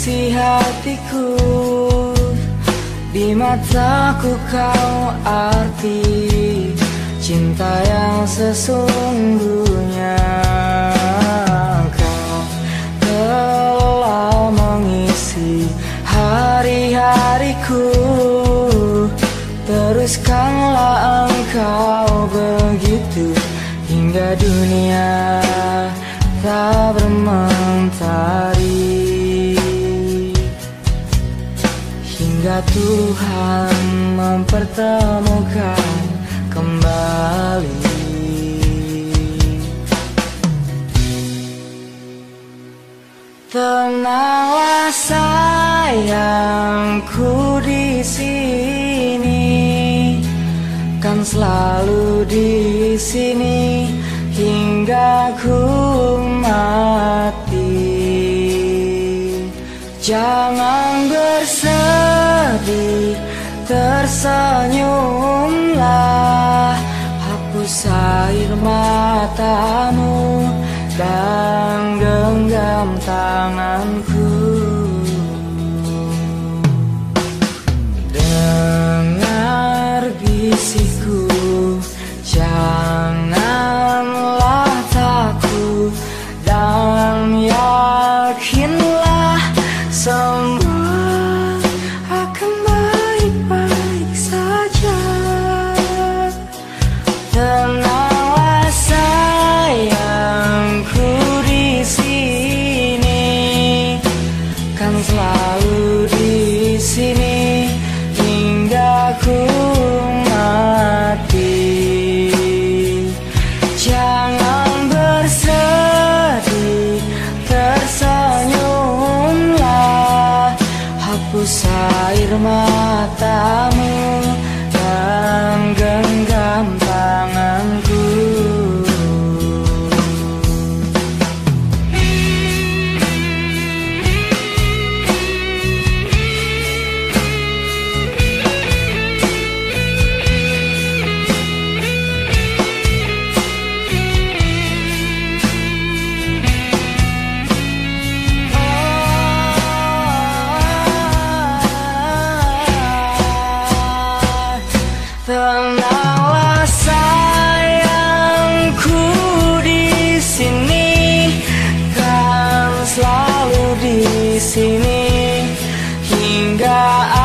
isi hatiku. Di mataku kau arti Cinta yang sesungguhnya. Kau telah mengisi hari-hariku. Teruskanlah engkau begitu Hingga dunia tak bermentari. Hingga Tuhan mempertemukan kembali. Tenanglah sayangku di sini Kan selalu di sini hingga ku mati. Jangan Tersenyumlah Hapus air matamu Dan genggam tanganku air hingga